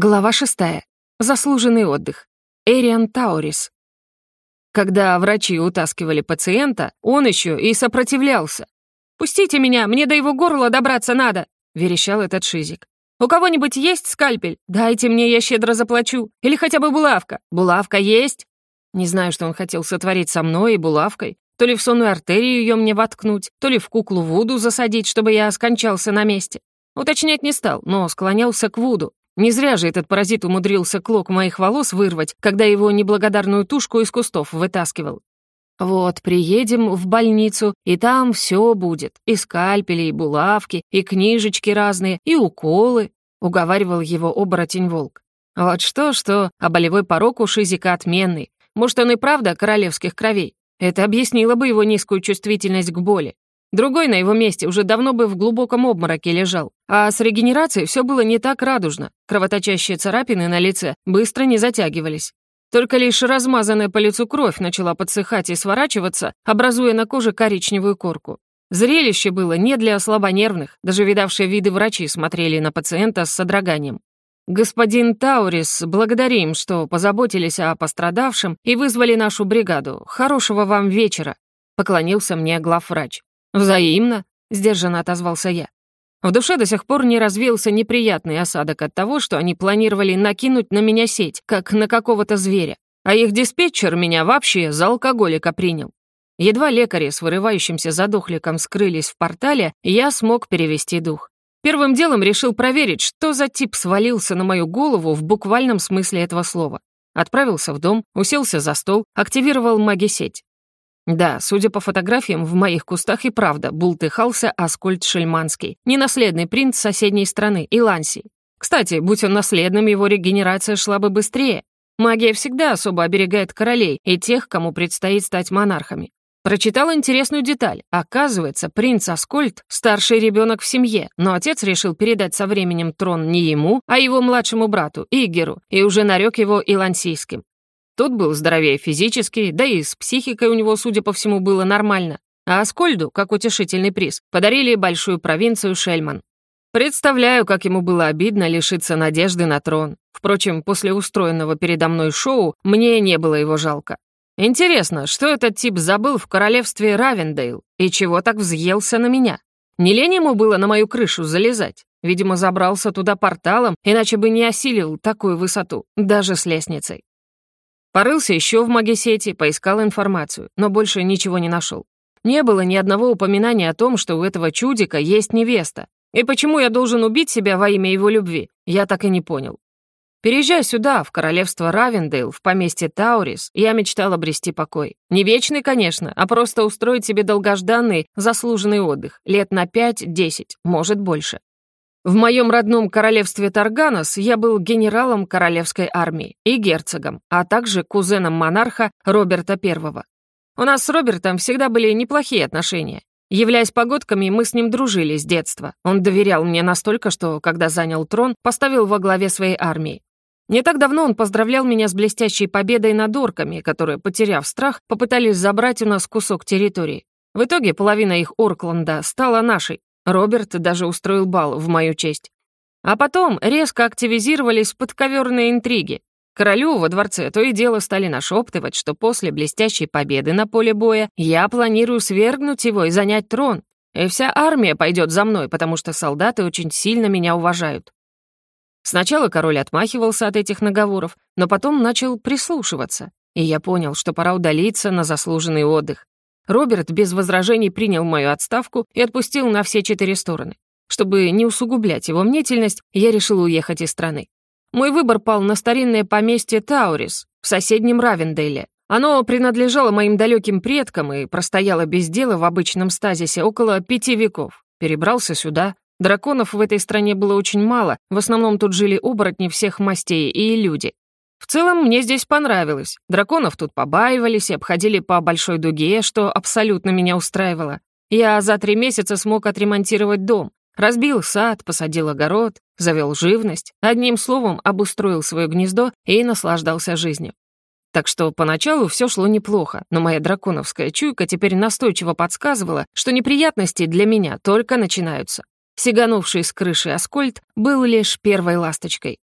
Глава шестая. Заслуженный отдых. Эриан Таурис. Когда врачи утаскивали пациента, он еще и сопротивлялся. «Пустите меня, мне до его горла добраться надо!» — верещал этот шизик. «У кого-нибудь есть скальпель? Дайте мне, я щедро заплачу. Или хотя бы булавка. Булавка есть?» Не знаю, что он хотел сотворить со мной и булавкой. То ли в сонную артерию ее мне воткнуть, то ли в куклу Вуду засадить, чтобы я скончался на месте. Уточнять не стал, но склонялся к Вуду, не зря же этот паразит умудрился клок моих волос вырвать, когда его неблагодарную тушку из кустов вытаскивал. Вот, приедем в больницу, и там все будет. И скальпели, и булавки, и книжечки разные, и уколы, — уговаривал его оборотень-волк. Вот что-что, а болевой порог у Шизика отменный. Может, он и правда королевских кровей? Это объяснило бы его низкую чувствительность к боли. Другой на его месте уже давно бы в глубоком обмороке лежал. А с регенерацией все было не так радужно. Кровоточащие царапины на лице быстро не затягивались. Только лишь размазанная по лицу кровь начала подсыхать и сворачиваться, образуя на коже коричневую корку. Зрелище было не для слабонервных, даже видавшие виды врачи смотрели на пациента с содроганием. «Господин Таурис, благодарим, что позаботились о пострадавшем и вызвали нашу бригаду. Хорошего вам вечера», — поклонился мне главврач. «Взаимно», — сдержанно отозвался я. В душе до сих пор не развеялся неприятный осадок от того, что они планировали накинуть на меня сеть, как на какого-то зверя. А их диспетчер меня вообще за алкоголика принял. Едва лекари с вырывающимся задохликом скрылись в портале, я смог перевести дух. Первым делом решил проверить, что за тип свалился на мою голову в буквальном смысле этого слова. Отправился в дом, уселся за стол, активировал маги-сеть. Да, судя по фотографиям, в моих кустах и правда бултыхался Аскольд Шельманский, ненаследный принц соседней страны, Илансии. Кстати, будь он наследным, его регенерация шла бы быстрее. Магия всегда особо оберегает королей и тех, кому предстоит стать монархами. Прочитал интересную деталь. Оказывается, принц Аскольд — старший ребенок в семье, но отец решил передать со временем трон не ему, а его младшему брату, Игеру, и уже нарек его Илансийским. Тот был здоровее физически, да и с психикой у него, судя по всему, было нормально. А Аскольду, как утешительный приз, подарили большую провинцию Шельман. Представляю, как ему было обидно лишиться надежды на трон. Впрочем, после устроенного передо мной шоу мне не было его жалко. Интересно, что этот тип забыл в королевстве Равендейл и чего так взъелся на меня? Не лень ему было на мою крышу залезать? Видимо, забрался туда порталом, иначе бы не осилил такую высоту, даже с лестницей. Порылся еще в магисети, поискал информацию, но больше ничего не нашел. Не было ни одного упоминания о том, что у этого чудика есть невеста. И почему я должен убить себя во имя его любви, я так и не понял. Переезжая сюда, в королевство Равендейл, в поместье Таурис, я мечтал обрести покой. Не вечный, конечно, а просто устроить себе долгожданный, заслуженный отдых. Лет на 5-10, может больше. В моем родном королевстве Тарганос я был генералом королевской армии и герцогом, а также кузеном монарха Роберта I. У нас с Робертом всегда были неплохие отношения. Являясь погодками, мы с ним дружили с детства. Он доверял мне настолько, что, когда занял трон, поставил во главе своей армии. Не так давно он поздравлял меня с блестящей победой над орками, которые, потеряв страх, попытались забрать у нас кусок территории. В итоге половина их Оркленда стала нашей, Роберт даже устроил бал в мою честь. А потом резко активизировались подковерные интриги. Королю во дворце то и дело стали нашептывать, что после блестящей победы на поле боя я планирую свергнуть его и занять трон. И вся армия пойдет за мной, потому что солдаты очень сильно меня уважают. Сначала король отмахивался от этих наговоров, но потом начал прислушиваться, и я понял, что пора удалиться на заслуженный отдых. Роберт без возражений принял мою отставку и отпустил на все четыре стороны. Чтобы не усугублять его мнительность, я решил уехать из страны. Мой выбор пал на старинное поместье Таурис в соседнем Равенделе. Оно принадлежало моим далеким предкам и простояло без дела в обычном стазисе около пяти веков. Перебрался сюда. Драконов в этой стране было очень мало, в основном тут жили оборотни всех мастей и люди. В целом, мне здесь понравилось. Драконов тут побаивались и обходили по большой дуге, что абсолютно меня устраивало. Я за три месяца смог отремонтировать дом. Разбил сад, посадил огород, завел живность. Одним словом, обустроил свое гнездо и наслаждался жизнью. Так что поначалу все шло неплохо, но моя драконовская чуйка теперь настойчиво подсказывала, что неприятности для меня только начинаются. Сиганувший с крыши Аскольд был лишь первой ласточкой.